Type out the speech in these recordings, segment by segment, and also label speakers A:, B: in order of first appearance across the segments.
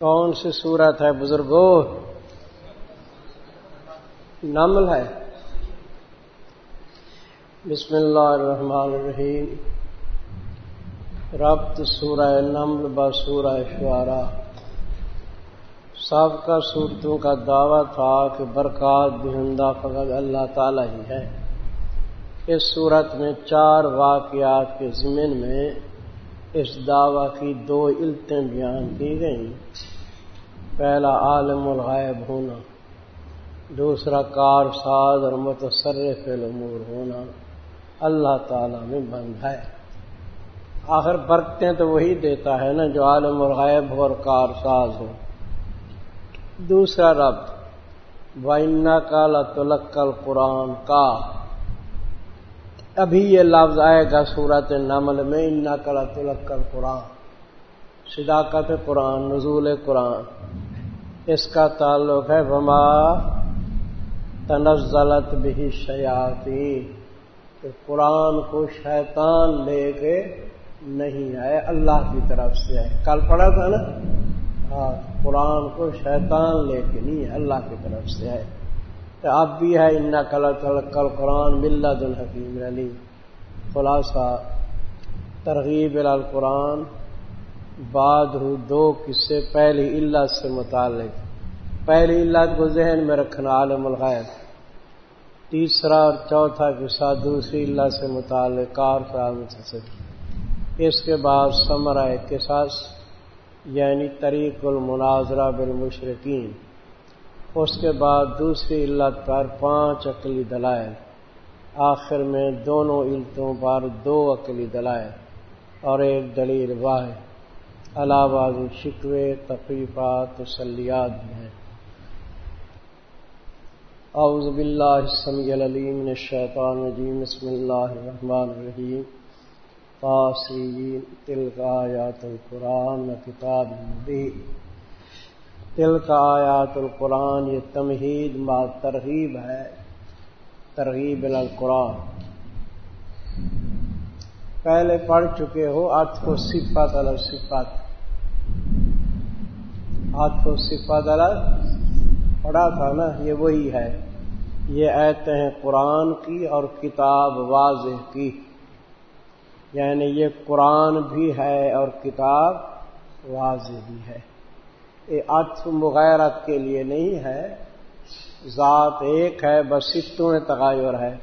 A: کون سی صورت ہے بزرگوں نمل ہے۔ بسم اللہ الرحمن الرحیم۔ ربط سورہ نمل با سورہ شعرا سب کا صورتوں کا دعویٰ تھا کہ برکات بہندہ فقط اللہ تعالی ہی ہے۔ اس صورت میں چار واقعات کے ضمن میں اس دعوی کی دو علتیں بیان کی گئیں۔ پہلا عالم الغائب ہونا، دوسرا کار ساز اور متصرف الامور ہونا۔ اللہ تعالی میں بند ہے۔ آخر برکتیں تو وہی دیتا ہے نا جو عالم الغائب ہو اور کار ساز ہو۔ دوسرا رب وائنا کالا تلکل قرآن کا۔ ابھی یہ لفظ آئے گا صورت نمل میں انا کلا تلکل قرآن صداقت قرآن، نزول قرآن۔ اس کا تعلق ہے، وما تنزلت بھی شیاتی کہ قرآن کو شیطان لے کے نہیں آئے، اللہ کی طرف سے آئے۔ کل پڑھا تھا نا؟ ہاں قرآن کو شیطان لے کے نہیں ہے اللہ کی طرف سے آئے۔ تو اب بھی ہے ان کل کل قرآن ملت الحکیم علی خلاصہ، ترغیب القرآن۔ بعد ہو دو قصے پہلی اللہ سے متعلق۔ پہلی اللہ کو ذہن میں رکھنا عالم الغیب۔ تیسرا اور چوتھا قصہ دوسری اللہ سے متعلق کار سے اس کے بعد سمرا قصص یعنی طریق المناظرہ بالمشرقین اس کے بعد دوسری علت پر پانچ عقلی دلائل۔ آخر میں دونوں علتوں پر دو عقلی دلائل اور ایک دلیل واحد۔ علاوہ بھی شکوے، تقریبات، تسلیات بھی ہیں۔ اعوذ باللہ السمیع العلیم من الشیطان الرجیم، بسم اللہ الرحمن الرحیم۔ تاثرین تلک آیات القرآن کتاب مبین۔ تلک آیات القرآن، یہ تمہید ما ترغیب ہے، ترغیب القرآن۔ پہلے پڑھ چکے ہو ارتھ کو صفت الگ صفت ہاتھ کو صفت الگ پڑھا تھا نا، یہ وہی ہے۔ یہ ایتے ہیں قرآن کی اور کتاب واضح کی۔ یعنی یہ قرآن بھی ہے اور کتاب واضح بھی ہے۔ یہ ارتھ مغیرت کے لیے نہیں ہے، ذات ایک ہے، بس ستوں میں تغیر ہے۔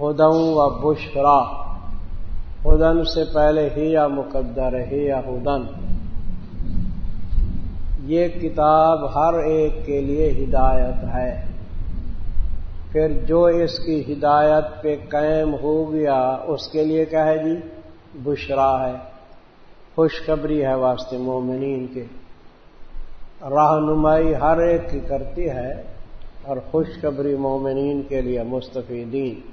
A: ہدوں و بشرا۔ ہدن سے پہلے ہی یا مقدر ہے یا ہدن یہ کتاب ہر ایک کے لیے ہدایت ہے۔ پھر جو اس کی ہدایت پہ قائم ہو گیا، اس کے لیے کیا ہے جی؟ بشرا ہے۔ خوشخبری ہے واسطے مومنین کے۔ رہنمائی ہر ایک کی کرتی ہے اور خوشخبری مومنین کے لیے مستفیدین۔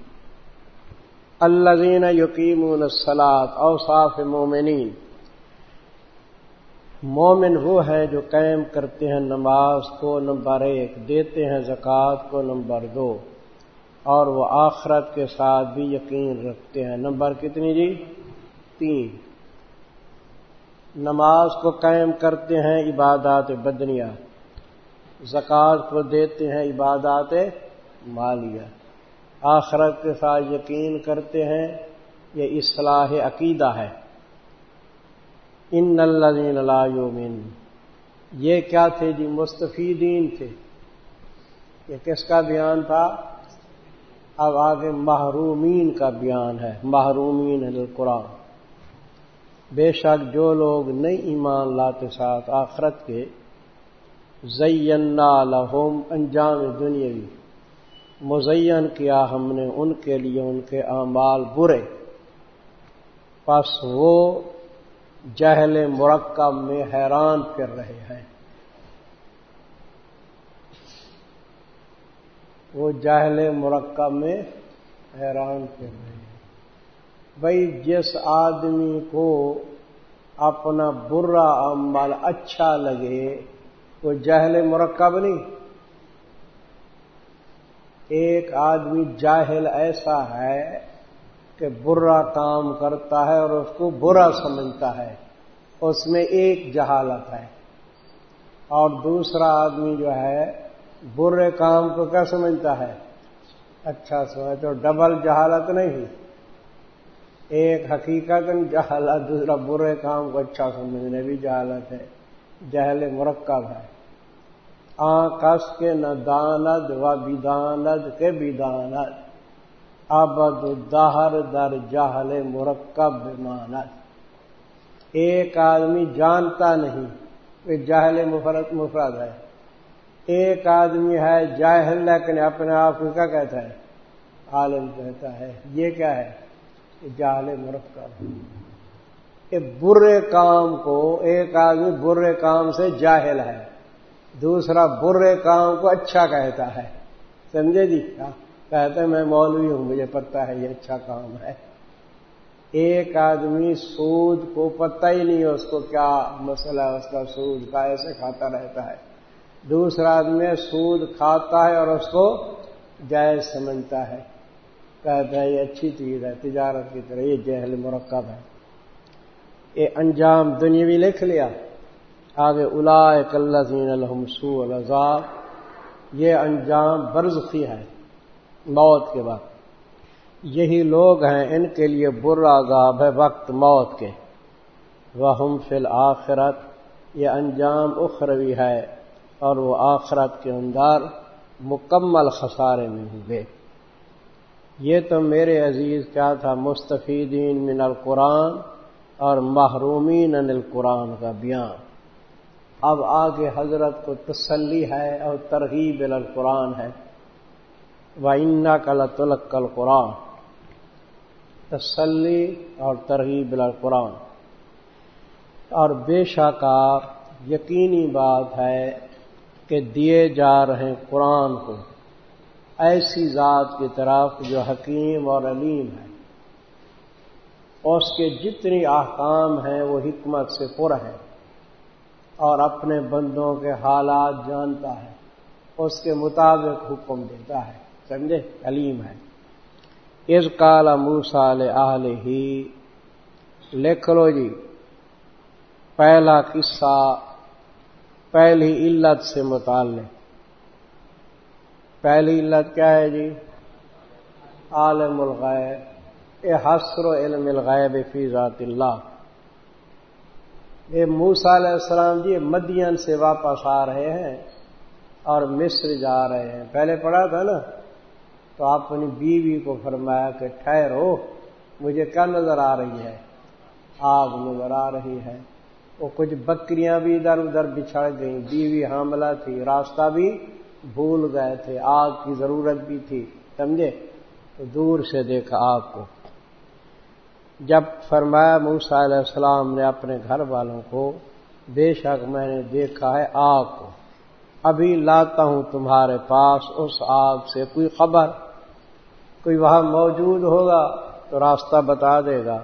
A: الزین یقین السلاط اوصاف مومنین۔ مومن وہ ہیں جو قائم کرتے ہیں نماز کو نمبر ایک، دیتے ہیں زکوٰۃ کو نمبر دو۔ اور وہ آخرت کے ساتھ بھی یقین رکھتے ہیں۔ نمبر کتنی جی؟ تین۔ نماز کو قائم کرتے ہیں عبادات بدنیا زکوٰۃ کو دیتے ہیں عبادات مالیہ۔ آخرت کے ساتھ یقین کرتے ہیں، یہ اصلاح عقیدہ ہے۔ ان اللہ یومن یہ کیا تھے جی؟ مستفیدین تھے۔ یہ کس کا بیان تھا؟ اب آگے محرومین کا بیان ہے۔ محرومین القرآن۔ بے شک جو لوگ نئی ایمان لاتے ساتھ آخرت کے، زینا لہوم انجام دنیاوی۔ مزین کیا ہم نے ان کے لیے ان کے اعمال برے۔ پس وہ جہل مرکب میں حیران کر رہے ہیں۔ وہ جہل مرکب میں حیران کر رہے ہیں۔ بھائی جس آدمی کو اپنا برا عمل اچھا لگے، وہ جہل مرکب نہیں۔ ایک آدمی جاہل ایسا ہے کہ برا کام کرتا ہے اور اس کو برا سمجھتا ہے، اس میں ایک جہالت ہے۔ اور دوسرا آدمی جو ہے، برے کام کو کیا سمجھتا ہے؟ اچھا سمجھ تو ڈبل جہالت نہیں۔ ایک حقیقت جہالت، دوسرا برے کام کو اچھا سمجھنے بھی جہالت ہے، جہل مرکب ہے۔ آکس کے نہ داند و بیداند کے بیداند ابد دہر در جہل مرکب مانت۔ ایک آدمی جانتا نہیں کہ جہل مفرت مفرد ہے۔ ایک آدمی ہے جاہل لیکن اپنے آپ کو کیا کہتا ہے؟ عالم کہتا ہے۔ یہ کیا ہے؟ جہل مرکب۔ برے کام کو، ایک آدمی برے کام سے جاہل ہے۔ دوسرا برے کام کو اچھا کہتا ہے۔ سمجھے جی؟ ہاں، کیا کہتے میں مولوی ہوں، مجھے پتا ہے یہ اچھا کام ہے۔ ایک آدمی سود کو پتہ ہی نہیں ہے اس کو کیا مسئلہ ہے، اس کا سود کا ایسے کھاتا رہتا ہے۔ دوسرا آدمی سود کھاتا ہے اور اس کو جائز سمجھتا ہے۔ کہتا ہے یہ اچھی چیز ہے، تجارت کی طرح یہ جہل مرکب ہے۔ یہ انجام دنیاوی لکھ لیا۔ آگے الا کلین الحمسو الزاب یہ انجام برزخی ہے، موت کے بعد۔ یہی لوگ ہیں، ان کے لیے برا عذاب ہے وقت موت کے۔ وہ ہم فی الآخرت یہ انجام اخروی ہے اور وہ آخرت کے اندر مکمل خسارے میں ہوئے یہ تو میرے عزیز، کیا تھا، مستفیدین من القرآن اور محرومین ان القرآن کا بیان۔ اب آگے حضرت کو تسلی ہے اور ترغیب القرآن ہے۔ وہ کل تلک کل قرآن تسلی اور ترغیب القرآن۔ اور بے شک یقینی بات ہے کہ دیے جا رہے قرآن کو۔ ایسی ذات کی طرف جو حکیم اور علیم ہے۔ اور اس کے جتنی احکام ہیں وہ حکمت سے پر ہیں۔ اور اپنے بندوں کے حالات جانتا ہے، اس کے مطابق حکم دیتا ہے۔ سمجھے؟ علیم ہے۔ اس کالا موسال آل ہی لکھ لو جی پہلا قصہ پہلی علت سے متعلق۔ پہلی علت کیا ہے جی؟ عالم الغیب، اے حسر و علم الغیب فی ذات اللہ۔ یہ موسا علیہ السلام جی مدین سے واپس آ رہے ہیں اور مصر جا رہے ہیں۔ پہلے پڑھا تھا نا؟ تو آپ اپنی بیوی کو فرمایا کہ ٹھہرو، مجھے کیا نظر آ رہی ہے، آگ نظر آ رہی ہے۔ وہ کچھ بکریاں بھی ادھر ادھر بچھڑ گئیں، بیوی حاملہ تھی، راستہ بھی بھول گئے تھے، آگ کی ضرورت بھی تھی، سمجھے؟ تو دور سے دیکھا آگ کو۔ جب فرمایا موسا علیہ السلام نے اپنے گھر والوں کو، بے شک میں نے دیکھا ہے آگ کو۔ ابھی لاتا ہوں تمہارے پاس اس آگ سے کوئی خبر۔ کوئی وہاں موجود ہوگا تو راستہ بتا دے گا۔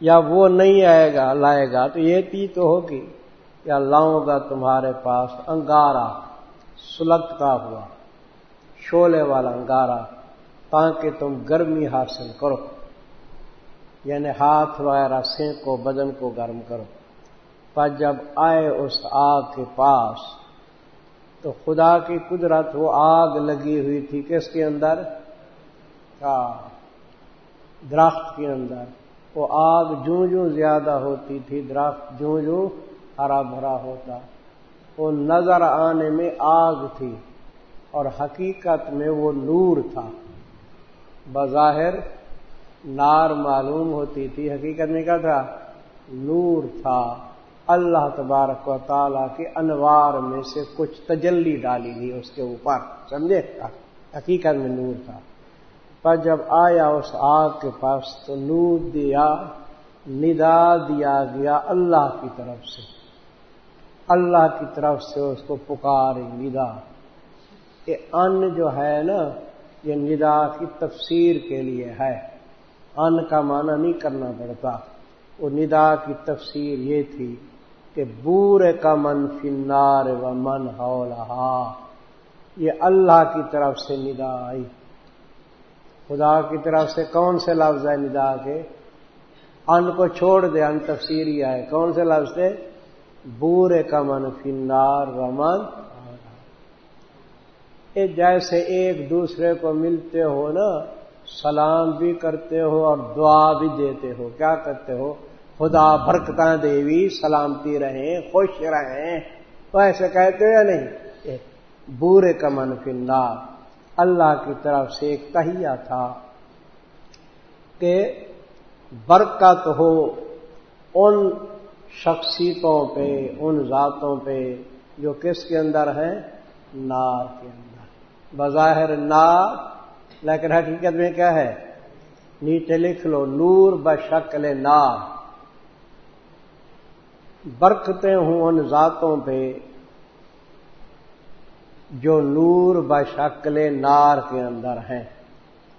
A: یا وہ نہیں آئے گا، لائے گا تو یہ تی تو ہوگی۔ یا لاؤں گا تمہارے پاس انگارا سلگتا ہوا شولے والا انگارا تاکہ تم گرمی حاصل کرو۔ یعنی ہاتھ وغیرہ سینک کو بدن کو گرم کرو۔ پر جب آئے اس آگ کے پاس، تو خدا کی قدرت وہ آگ لگی ہوئی تھی کس کے اندر؟ ہاں، درخت کے اندر۔ وہ آگ جوں جوں زیادہ ہوتی تھی، درخت جوں جوں ہرا بھرا ہوتا۔ وہ نظر آنے میں آگ تھی اور حقیقت میں وہ نور تھا۔ بظاہر نار معلوم ہوتی تھی، حقیقت میں کیا تھا؟ نور تھا۔ اللہ تبارک و تعالی کے انوار میں سے کچھ تجلی ڈالی گئی اس کے اوپر، سمجھے؟ حقیقت میں نور تھا۔ پر جب آیا اس آگ کے پاس تو نور دیا، ندا دیا گیا اللہ کی طرف سے۔ اللہ کی طرف سے اس کو پکارے ندا۔ یہ ان جو ہے نا، یہ ندا کی تفسیر کے لیے ہے۔ ان کا معنی نہیں کرنا پڑتا۔ وہ ندا کی تفسیر یہ تھی کہ بور کا من فنار و من ہو یہ اللہ کی طرف سے ندا آئی۔ خدا کی طرف سے کون سے لفظ ہے ندا کے؟ ان کو چھوڑ دے، ان تفسیری آئے۔ کون سے لفظ تھے؟ بورے کا من فنار رمن جیسے ایک دوسرے کو ملتے ہو نا سلام بھی کرتے ہو اور دعا بھی دیتے ہو۔ کیا کرتے ہو؟ خدا برکتاں دیوی، سلامتی رہیں، خوش رہیں۔ تو ایسے کہتے ہو یا نہیں؟ بورے کا من فنار اللہ کی طرف سے ایک تہیا تھا کہ برکت ہو ان شخصیتوں پہ، ان ذاتوں پہ جو کس کے اندر ہیں؟ نار کے اندر۔ بظاہر نار لیکن حقیقت میں کیا ہے؟ نیچے لکھ لو، نور بشکل نار برکتیں ہوں ان ذاتوں پہ جو نور بشکل نار کے اندر ہیں۔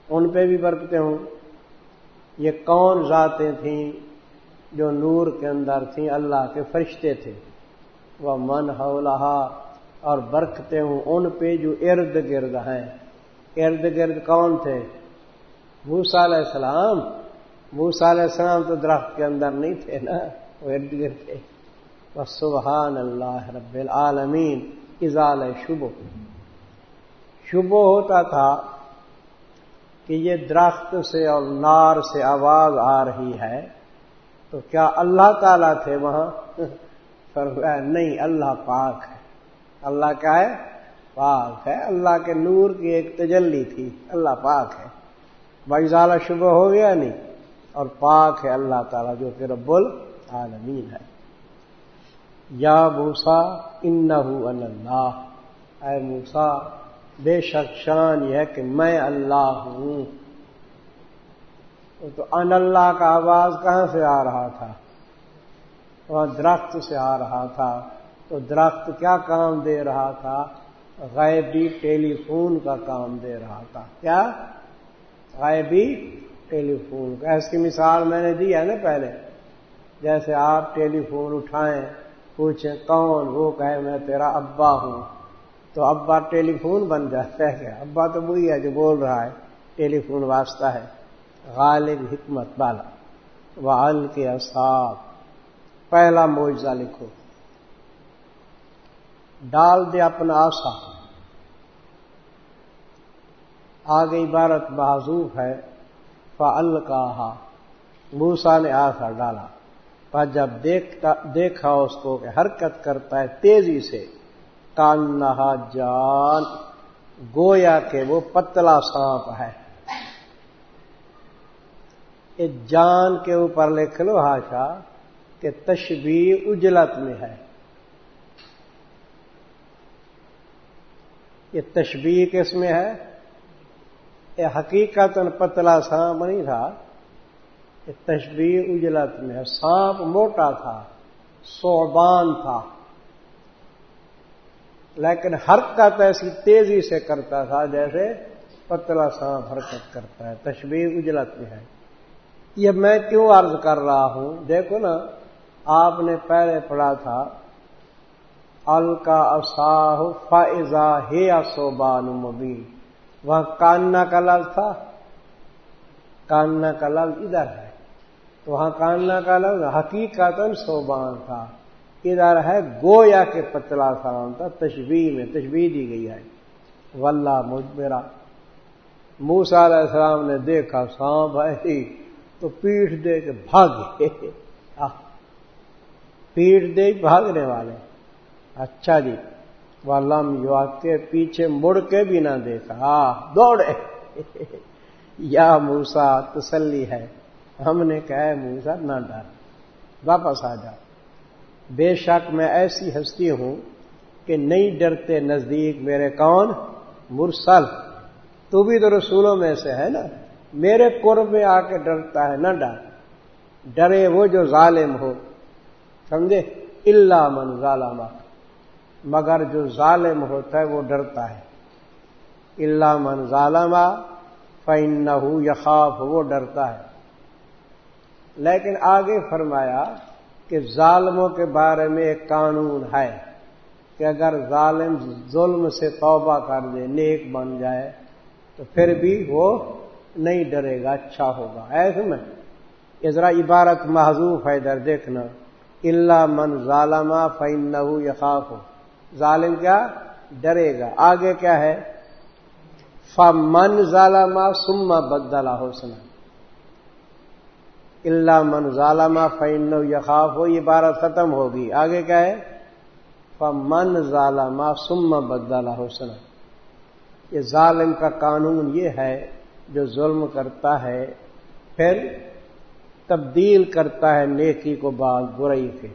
A: ان پہ بھی برکتیں ہوں۔ یہ کون ذاتیں تھیں جو نور کے اندر تھیں؟ اللہ کے فرشتے تھے۔ وہ من ہولہا اور برکتے ہوں ان پہ جو ارد گرد ہیں۔ ارد گرد کون تھے؟ موسا علیہ السلام۔ موسا علیہ السلام تو درخت کے اندر نہیں تھے نا، وہ ارد گرد تھے۔ بس سبحان اللہ رب العالمین ازال شبو شبو ہوتا تھا کہ یہ درخت سے اور نار سے آواز آ رہی ہے، تو کیا اللہ تعالی تھے وہاں؟ نہیں، اللہ پاک ہے۔ اللہ کیا ہے؟ پاک ہے۔ اللہ کے نور کی ایک تجلی تھی۔ اللہ پاک ہے۔ بھائی زالہ شبہ ہو گیا نہیں۔ اور پاک ہے اللہ تعالیٰ جو کہ رب العالمین ہے۔ یا موسا ان اللہ۔ اے موسا بے شک شان یہ ہے کہ میں اللہ ہوں۔ تو ان اللہ کا آواز کہاں سے آ رہا تھا؟ وہاں درخت سے آ رہا تھا۔ تو درخت کیا کام دے رہا تھا؟ غیبی ٹیلی فون کا کام دے رہا تھا۔ کیا؟ غیبی ٹیلی فون کا اس کی مثال میں نے دی ہے نا پہلے۔ جیسے آپ ٹیلی فون اٹھائیں، پوچھیں کون؟ وہ کہے، میں تیرا ابا ہوں۔ تو ابا ٹیلی فون بن جاتا ہے کیا؟ ابا تو وہی ہے جو بول رہا ہے ٹیلی فون واسطہ ہے۔ غالب حکمت بالا وال کے اصاب پہلا معجزہ لکھو۔ ڈال دے اپنا آسا۔ آگے عبارت معذوف ہے فعل کا موسا نے آسا ڈالا۔ پر جب دیکھتا، دیکھا اس کو کہ حرکت کرتا ہے تیزی سے کان جان، گویا کہ وہ پتلا سانپ ہے۔ جان کے اوپر لکھ لو ہاشا کہ تشبیح اجلت میں ہے۔ یہ تشبیح کس میں ہے؟ یہ حقیقت پتلا سانپ نہیں تھا یہ تشبیح اجلت میں ہے۔ سانپ موٹا تھا سوبان تھا۔ لیکن حرکت ایسی تیزی سے کرتا تھا جیسے پتلا سانپ حرکت کرتا ہے۔ تشبیح اجلت میں ہے۔ یہ میں کیوں عرض کر رہا ہوں؟ دیکھو نا، آپ نے پہلے پڑھا تھا، الکا اصاہ فائزہ ہے صوبان مبین۔ وہاں کاننا کا لفظ تھا۔ کاننا کا لفظ ادھر ہے۔ تو وہاں کاننا کا لفظ حقیقت صوبان تھا۔ ادھر ہے، گویا کے پتلا سلام تھا۔ تشبیح میں تشبیح دی گئی ہے۔ ولہ مجھ میرا موسا علیہ السلام نے دیکھا، سانپ ہے۔ تو پیٹھ دے کے بھاگے پیٹ دے بھاگنے والے۔ اچھا جی۔ وہ لم یو کے پیچھے مڑ کے بھی نہ دیکھا دوڑے۔ یا موسا تسلی ہے۔ ہم نے کہا موسا نہ ڈر۔ واپس آ جا۔ بے شک میں ایسی ہستی ہوں کہ نہیں ڈرتے نزدیک میرے کون؟ مرسل۔ تو بھی تو رسولوں میں سے ہے نا۔ میرے قرب میں آ کے ڈرتا ہے، نہ ڈر۔ ڈرے وہ جو ظالم ہو۔ سمجھے؟ اللہ من ظالم۔ مگر جو ظالم ہوتا ہے وہ ڈرتا ہے۔ اللہ من ظالم فن نہ یخاف وہ ڈرتا ہے۔ لیکن آگے فرمایا کہ ظالموں کے بارے میں ایک قانون ہے کہ اگر ظالم ظلم سے توبہ کر دے، نیک بن جائے، تو پھر بھی وہ نہیں ڈرے گا اچھا ہوگا۔ ایسے میں ذرا عبارت محضوف ہے ادھر دیکھنا۔ اللہ من ظالم فین نہ یقاف ہو ظالم کیا ڈرے گا۔ آگے کیا ہے؟ من ظالم سما بدلا حسن اللہ من ظالم فین یقاف ہو یہ بارہ ختم ہوگی۔ آگے کیا ہے؟ من ظالم سما بدلا حسن یہ ظالم کا قانون یہ ہے، جو ظلم کرتا ہے، پھر تبدیل کرتا ہے نیکی کو بعد، برائی کے۔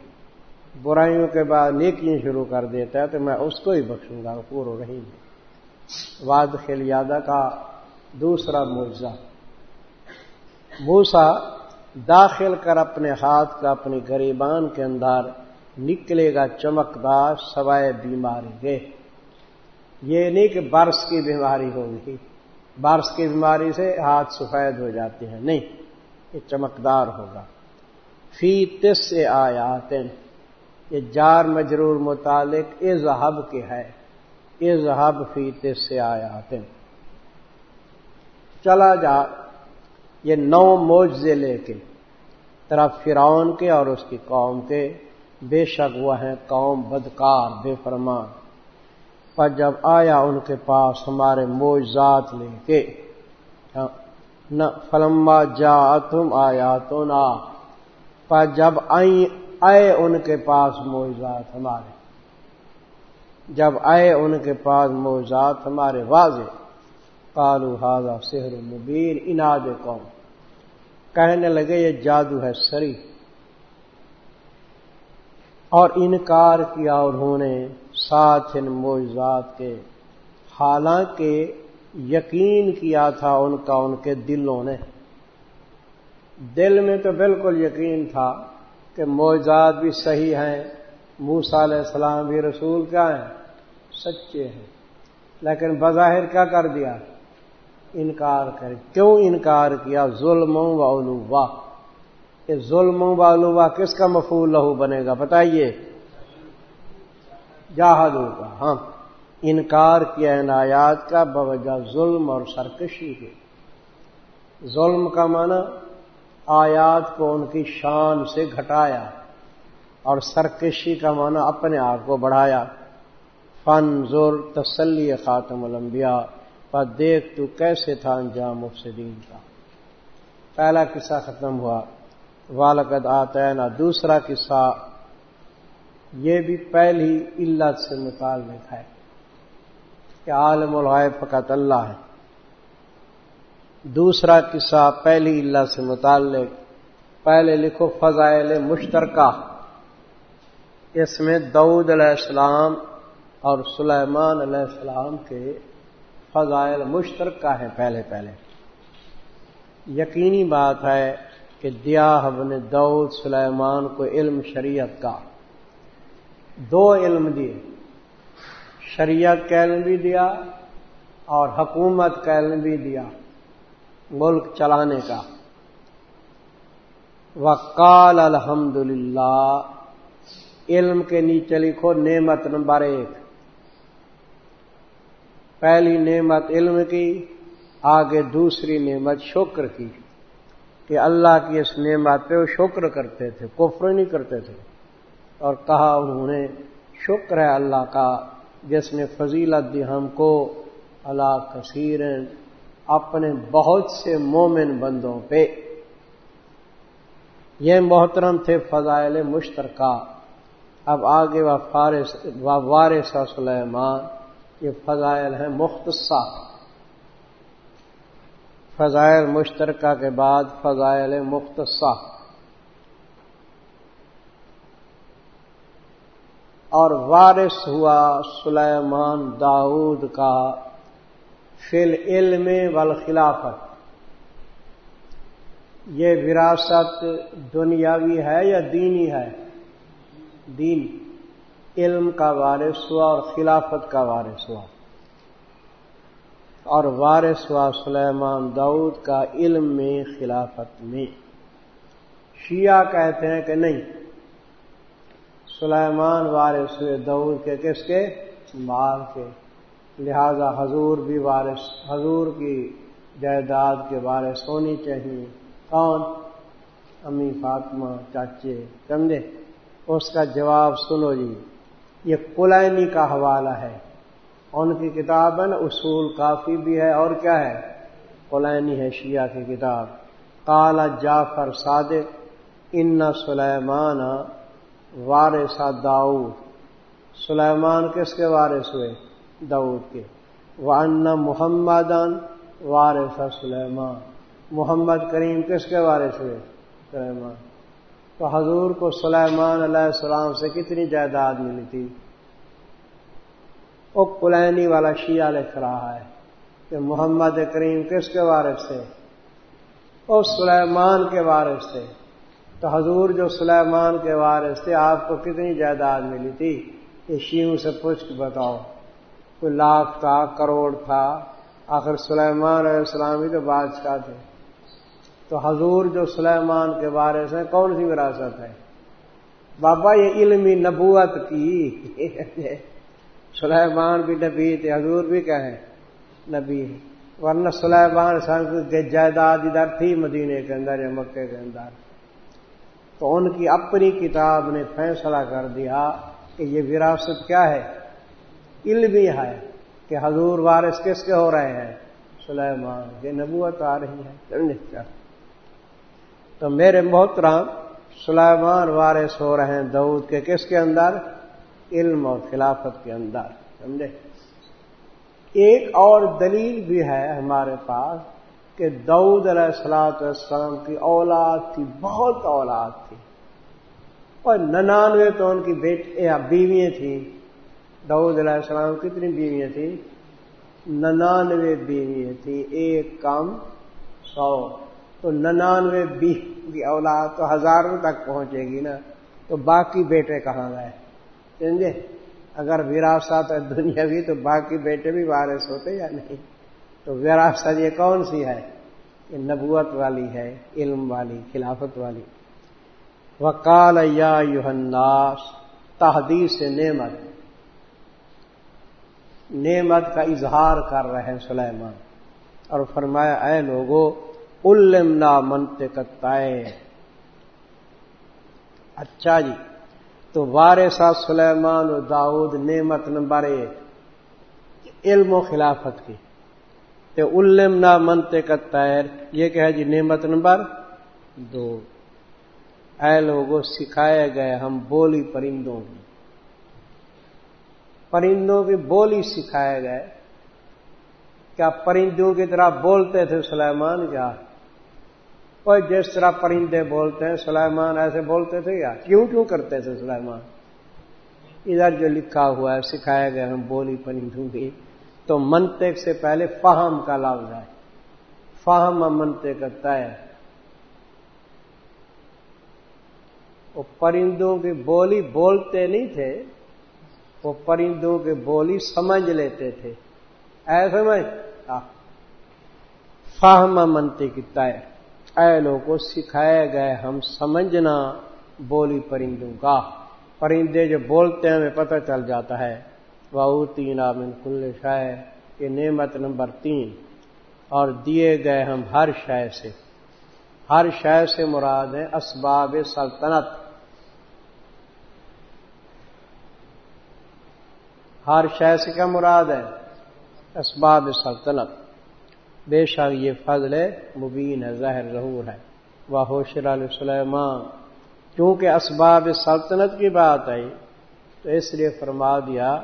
A: برائیوں کے بعد نیکیاں شروع کر دیتا ہے تو میں اس کو ہی بخشوں گا پورو رہی واد خلیادہ کا دوسرا مرزا موسا داخل کر اپنے ہاتھ کا اپنی گریبان کے اندر نکلے گا چمکدار سوائے بیماری کے یہ نہیں کہ برس کی بیماری ہوگی۔ برس کی بیماری سے ہاتھ سفید ہو جاتے ہیں۔ نہیں، یہ چمکدار ہوگا۔ فی تس سے یہ جار مجرور متعلق اظہب کے ہے اظہب فی تس سے چلا جا، یہ نو موجے لے کے، طرف فرعون کے اور اس کی قوم کے، بے شک وہ ہیں قوم بدکار، بے فرمان۔ پر جب آیا ان کے پاس ہمارے موجات لے کے، نہ فلما جا تم آیا تو نہ پر جب آئی آئے ان کے پاس موجات ہمارے۔ جب آئے ان کے پاس موجات ہمارے واضح کالو ہاضا سحر مبین اناد قوم۔ کہنے لگے، یہ جادو ہے سری۔ اور انکار کیا انہوں نے ساتھ ان موجات کے۔ حالانکہ یقین کیا تھا ان کا، ان کے دلوں نے۔ دل میں تو بالکل یقین تھا۔ کہ موجات بھی صحیح ہیں موسا علیہ السلام بھی رسول کیا ہیں، سچے ہیں۔ لیکن بظاہر کیا کر دیا؟ انکار کر۔ کیوں انکار کیا؟ ظلم و علوبا یہ ظلم و علوبا کس کا مفول لہو بنے گا؟ بتائیے۔ جاہدوں کا۔ ہاں۔ انکار کیا عنایات کا، بوجہ ظلم اور سرکشی کے۔ ظلم کا معنی آیات کو ان کی شان سے گھٹایا اور سرکشی کا معنی اپنے آپ کو بڑھایا۔ فن زور تسلی خاتم الانبیاء پر دیکھ تو کیسے تھا انجام مفسدین کا۔ پہلا قصہ ختم ہوا۔ والد آتا ہے نا دوسرا قصہ یہ بھی پہلی علت سے متعلق ہے کہ عالم الغائب فقط اللہ ہے۔ دوسرا قصہ پہلی اللہ سے متعلق۔ پہلے لکھو فضائل مشترکہ۔ اس میں دعود علیہ السلام اور سلیمان علیہ السلام کے فضائل مشترکہ ہیں پہلے پہلے۔ یقینی بات ہے کہ دیا ہم نے دعود سلیمان کو علم شریعت کا۔ دو علم دیے۔ شریعت کا علم بھی دیا اور حکومت کا علم بھی دیا۔ ملک چلانے کا۔ وکال الحمد علم کے نیچے لکھو نعمت نمبر ایک۔ پہلی نعمت علم کی، آگے دوسری نعمت شکر کی۔ کہ اللہ کی اس نعمت پہ وہ شکر کرتے تھے، کفر نہیں کرتے تھے۔ اور کہا انہوں نے، شکر ہے اللہ کا، جس نے فضیلت دی ہم کو، اللہ کثیر اپنے بہت سے مومن بندوں پہ۔ یہ محترم تھے فضائل مشترکہ۔ اب آگے وہ فارس و وارث سلیمان، یہ فضائل ہیں مختصہ۔ فضائل مشترکہ کے بعد فضائل مختصہ۔ اور وارث ہوا سلیمان داود کا۔ فل علم والخلافت۔ یہ وراثت دنیاوی ہے یا دینی ہے؟ دین۔ علم کا وارث ہوا اور خلافت کا وارث ہوا۔ اور وارث ہوا سلیمان داؤد کا علم میں، خلافت میں۔ شیعہ کہتے ہیں کہ نہیں، سلیمان وارث ہوئے دعود کے کس کے؟ مال کے۔ لہذا حضور بھی وارث، حضور کی جائیداد کے وارث ہونی چاہیے۔ کون؟ امی فاطمہ چاچے، سمجھے؟ اس کا جواب سنو جی یہ کلینی کا حوالہ ہے۔ ان کی کتاب ہے نا اصول کافی بھی ہے، اور کیا ہے؟ کلینی ہے شیعہ کی کتاب۔ کالا جعفر صادق، ان سلیمان وارث داؤد۔ سلیمان کس کے وارث ہوئے؟ داؤد کے۔ وان محمد وارث سلیمان محمد کریم کس کے وارث ہوئے؟ سلیمان تو حضور کو سلیمان علیہ السلام سے کتنی جائیداد ملی تھی؟ وہ کلینی والا شیعہ لکھ رہا ہے کہ محمد کریم کس کے وارث تھے؟ وہ سلیمان کے وارث تھے۔ تو حضور جو سلیمان کے وارث تھے، آپ کو کتنی جائیداد ملی تھی؟ یہ شیوں سے پوچھ کے بتاؤ۔ کوئی لاکھ تھا، کروڑ تھا، آخر سلیمان علیہ السلام ہی تو بادشاہ تھے۔ تو حضور جو سلیمان کے بارے سے کون سی وراثت ہے؟ بابا، یہ علمی نبوت کی۔ سلیمان بھی نبی تھے، حضور بھی کیا ہے؟ نبی ورنہ سلیمان کے جائیداد ادھر تھی مدینے کے اندر یا مکے کے اندر۔ تو ان کی اپنی کتاب نے فیصلہ کر دیا کہ یہ وراثت کیا ہے؟ علمی ہے کہ حضور وارث کس کے ہو رہے ہیں؟ سلیمان، یہ نبوت آ رہی ہے تو میرے محترام سلیمان وارث ہو رہے ہیں دعود کے کس کے اندر؟ علم اور خلافت کے اندر، سمجھے؟ ایک اور دلیل بھی ہے ہمارے پاس کہ دعود علیہ السلاۃ السلام کی اولاد تھی، بہت اولاد تھی۔ اور ننانوے تو ان کی بیٹے بیویاں تھیں۔ دعود علیہ السلام کتنی بیویاں تھیں؟ ننانوے بیویاں تھیں، ایک کم سو۔ تو ننانوے بیس کی اولاد تو ہزاروں تک پہنچے گی نا۔ تو باقی بیٹے کہاں گئے؟ سمجھے؟ اگر وراثت ہے دنیا بھی تو باقی بیٹے بھی وارث ہوتے یا نہیں؟ تو وراثت یہ کون سی ہے؟ یہ نبوت والی ہے، علم والی، خلافت والی۔ وکال یا یوہناس تحدیث نعمت۔ نعمت کا اظہار کر رہے ہیں سلیمان۔ اور فرمایا، اے لوگوں علمنا منطقت اچھا جی تو وارثہ سلیمان و داؤد نعمت نمبر ایک، علم و خلافت کی۔ تو علمنا منطقت تیر یہ کہ جی نعمت نمبر دو۔ اے لوگوں سکھائے گئے ہم بولی پرندوں کی پرندوں کی بولی سکھائے گئے کیا پرندوں کی طرح بولتے تھے سلیمان؟ کیا اور جس طرح پرندے بولتے ہیں، سلیمان ایسے بولتے تھے یا؟ کیوں کیوں کرتے تھے سلیمان؟ ادھر جو لکھا ہوا ہے، سکھایا گیا ہم بولی پرندوں کی۔ تو منطق سے پہلے فہم کا لفظ ہے۔ فہم منتے کرتا ہے۔ وہ پرندوں کی بولی بولتے نہیں تھے وہ پرندوں کی بولی سمجھ لیتے تھے۔ ایسے میں فہم منتے کی طے۔ اے لوگوں سکھائے گئے ہم سمجھنا بولی پرندوں کا۔ پرندے جو بولتے ہیں، ہمیں پتہ چل جاتا ہے۔ وہ تین آمن کل شائع یہ نعمت نمبر تین۔ اور دیے گئے ہم ہر شے سے۔ ہر شے سے مراد ہے اسباب سلطنت۔ ہر شے سے کیا مراد ہے؟ اسباب سلطنت۔ بے شک یہ فضل مبین ہے ظاہر ظہور ہے۔ وہ ہوشر علیہ سلیمان۔ کیونکہ اسباب سلطنت کی بات آئی، تو اس لیے فرما دیا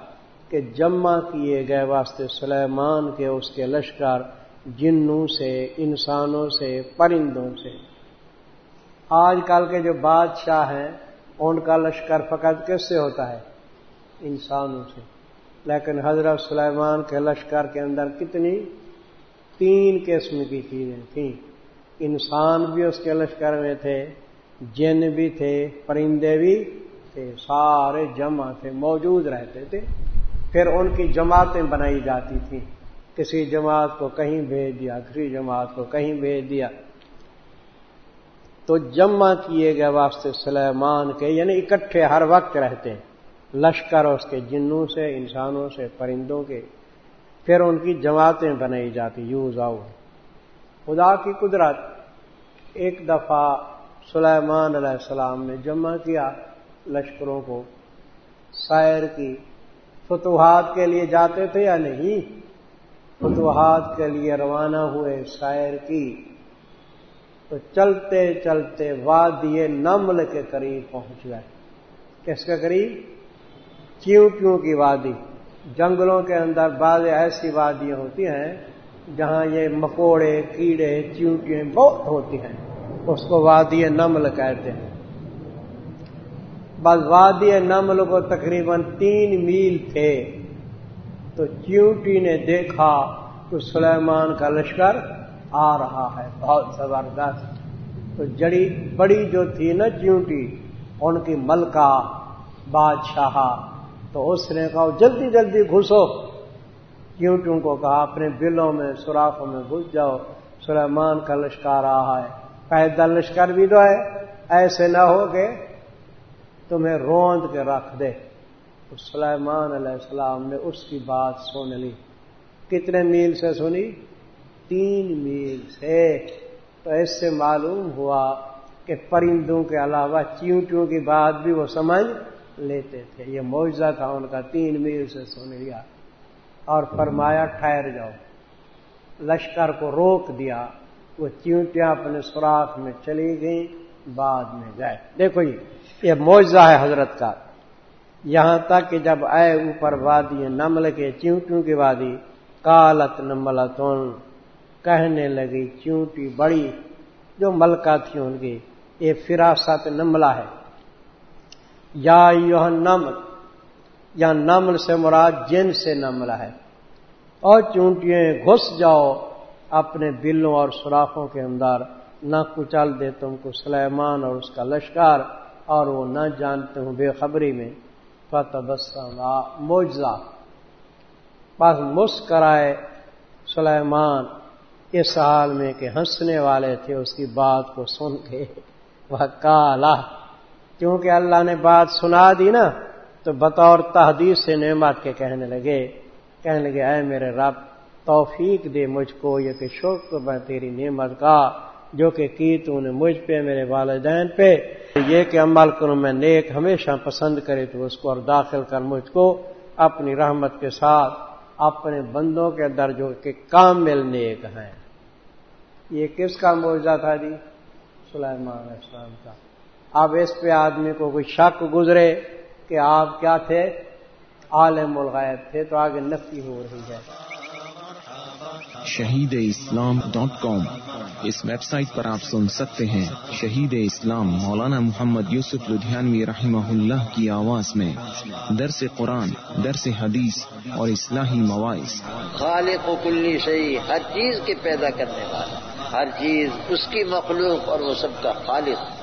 A: کہ جمع کیے گئے واسطے سلیمان کے اس کے لشکر جنوں سے، انسانوں سے، پرندوں سے۔ آج کل کے جو بادشاہ ہیں، ان کا لشکر فقط کس سے ہوتا ہے؟ انسانوں سے۔ لیکن حضرت سلیمان کے لشکر کے اندر کتنی تین قسم کی چیزیں تھیں۔ انسان بھی اس کے لشکر میں تھے، جن بھی تھے، پرندے بھی تھے، سارے جمع تھے، موجود رہتے تھے۔ پھر ان کی جماعتیں بنائی جاتی تھیں۔ کسی جماعت کو کہیں بھیج دیا، کسی جماعت کو کہیں بھیج دیا۔ تو جمع کیے گئے واسطے سلیمان کے یعنی اکٹھے ہر وقت رہتے۔ ہیں لشکر اس کے جنوں سے، انسانوں سے، پرندوں کے، پھر ان کی جماعتیں بنائی جاتی، یوز آؤ۔ خدا کی قدرت ایک دفعہ سلیمان علیہ السلام نے جمع کیا لشکروں کو۔ سیر کی فتوحات کے لیے جاتے تھے یا نہیں؟ فتوحات کے لیے روانہ ہوئے سیر کی۔ تو چلتے چلتے وادی نمل کے قریب پہنچ گئے۔ کس کے قریب؟ چیوٹیوں کی وادی؟ جنگلوں کے اندر بعض ایسی وادیاں ہوتی ہیں جہاں یہ مکوڑے، کیڑے چیوٹیاں بہت ہوتی ہیں، اس کو وادی نمل کہتے ہیں۔ بس وادی نمل کو تقریباً تین میل تھے۔ تو چیوٹی نے دیکھا تو سلیمان کا لشکر آ رہا ہے، بہت زبردست۔ تو جڑی بڑی جو تھی نا چیوٹی ان کی ملکہ بادشاہ تو اس نے کہا، جلدی جلدی گھسو۔ چیوٹوں کو کہا، اپنے بلوں میں، سوراخوں میں گھس جاؤ۔ سلیمان کا لشکر رہا ہے۔ پیدل لشکر بھی تو ہے۔ ایسے نہ ہو کہ تمہیں روند کے رکھ دے۔ تو سلیمان علیہ السلام نے اس کی بات سن لی۔ کتنے میل سے سنی؟ تین میل سے۔ تو اس سے معلوم ہوا کہ پرندوں کے علاوہ چیوٹیوں کی بات بھی وہ سمجھ لیتے تھے۔ یہ معاوضہ تھا، ان کا تین میل سے سن لیا اور فرمایا، ٹھہر جاؤ۔ لشکر کو روک دیا۔ وہ چیوٹیاں اپنے سوراخ میں چلی گئیں، بعد میں گئے۔ دیکھو جی، یہ یہ معاوضہ ہے حضرت کا۔ یہاں تک کہ جب آئے اوپر وادی نمل کے چیوٹیوں کی وادی کالت نملتن۔ کہنے لگی چونٹی بڑی، جو ملکہ تھی ان کی، یہ فراست نملہ ہے۔ یا یہ نمل یا نمل سے مراد جن سے نملہ ہے۔ اور چونٹیاں گھس جاؤ، اپنے بلوں اور سوراخوں کے اندر نہ کچل دے تم کو سلیمان اور اس کا لشکر، اور وہ نہ جانتے ہوں بے خبری میں۔ فتح موجزہ بس مسکرائے سلیمان، اس حال میں کہ ہنسنے والے تھے، اس کی بات کو سن کے۔ وہ کالا کیونکہ اللہ نے بات سنا دی نا، تو بطور تحدید سے نعمت کے کہنے لگے کہنے لگے، اے میرے رب، توفیق دے مجھ کو، یہ کہ شکر میں تیری نعمت کا، جو کہ کی تو نے مجھ پہ، میرے والدین پہ۔ یہ کہ عمل کروں، میں نیک ہمیشہ پسند کرے، تو اس کو اور داخل کر مجھ کو اپنی رحمت کے ساتھ، اپنے بندوں کے درجوں کے کامل نیک ہیں۔ یہ کس کا معاوضہ تھا جی؟ سلیمان اسلام کا۔ اب اس پہ آدمی کو کوئی شک گزرے کہ آپ کیا تھے؟ عالم الغیب تھے تو آگے نفی ہو رہی ہے۔
B: شہید اسلام ڈاٹ کام اس ویب سائٹ پر آپ سن سکتے ہیں شہید اسلام مولانا محمد یوسف لدھیانوی رحمہ اللہ کی آواز میں۔ درس قرآن درس حدیث اور اصلاحی مواعث۔
C: خالق و کلی صحیح ہر چیز کے پیدا کرنے والا ہر چیز اس کی مخلوق اور وہ سب کا خالق۔